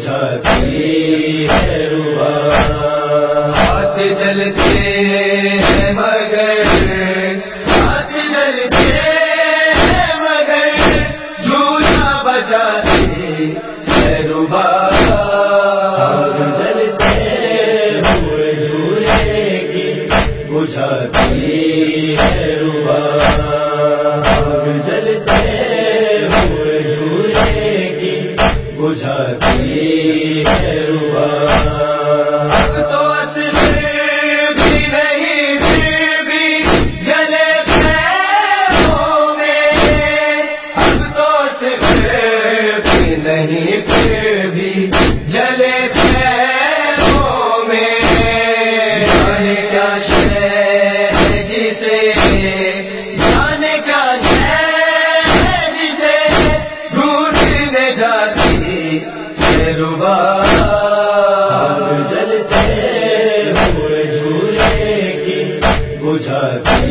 بجھاتی ہے روا ہاتھ جلتے ہیں مگر، ہاتھ جلتے ہیں مگر، جھولا بجاتی ہے روا جلتے ہوئے جھولے کی بجھاتی ہے روا تو اچھا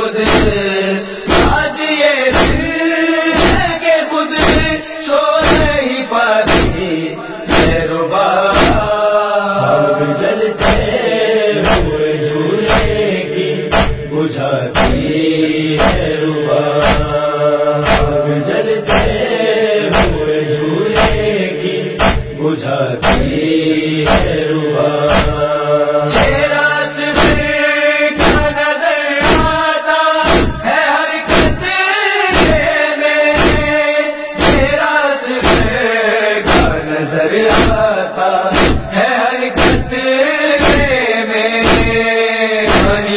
خود کے خود سو نہیں پاتی ہے روبا جھولے کی بجھاتی ہے روبا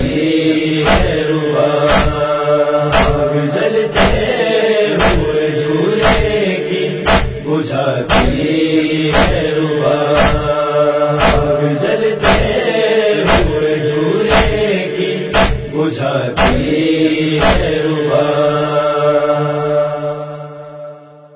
رہی ہے روا جلتے ہوئے جھولے کی بجھاتی کی ہے روا